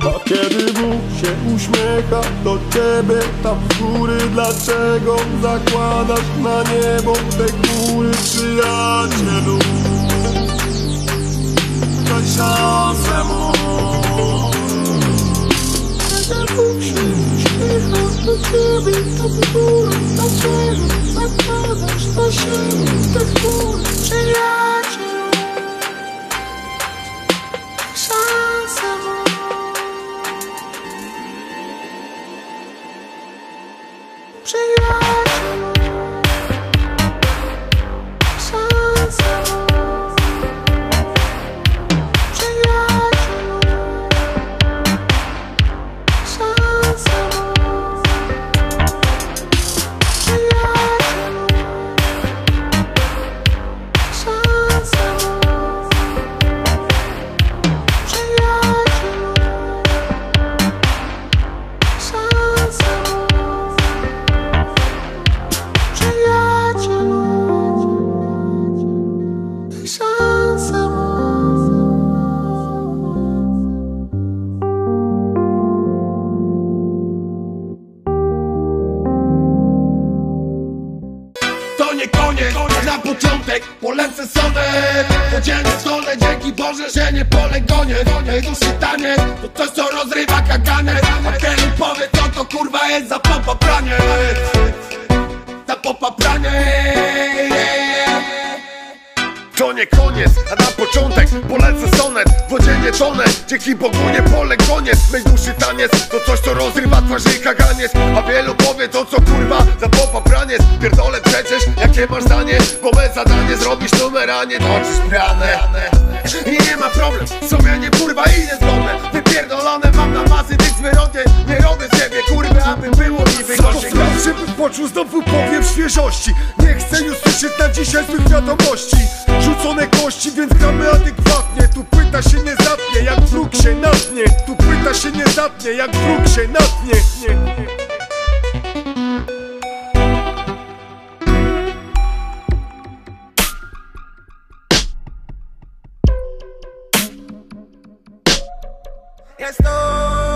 A kiedy Bóg się uśmiecha do ciebie tam z góry. Dlaczego zakładasz na niebo te góry przyjacielu? Daj szansę mu. Kiedy Bóg się uśmiecha do ciebie tam z góry Dlaczego zakładasz na siebie Przyjacielu To nie koniec, na początek polecę sonet Podzielny stole, dzięki Boże, że nie pole gonię. Najdłuższy taniec, to coś co rozrywa kaganet A kiedy powie co to kurwa jest za popa pranie. Za popa pranie. To nie koniec, a na początek polecę sonet. Wodzie nie tonę, dzięki Bogu nie pole koniec Najdłuższy taniec to coś co rozrywa twarzy kaganiec. A wielu powie to co kurwa za popa jakie masz zdanie me zadanie zrobisz numer, a nie toczysz I nie ma problem, są ja nie kurwa i nie zgodne. Wypierdolone mam na masy tych zwyrodnie Nie robię z siebie kurwy, aby było mi wygodnie Sprawdź, bym poczuł znowu powiew świeżości. Nie chcę już słyszeć na dzisiaj złych wiadomości. Rzucone kości, więc gramy adekwatnie. Tu płyta się nie zatnie, jak wróg się natnie. Tu płyta się nie zatnie, jak wróg się natnie. Nie, nie. Jest to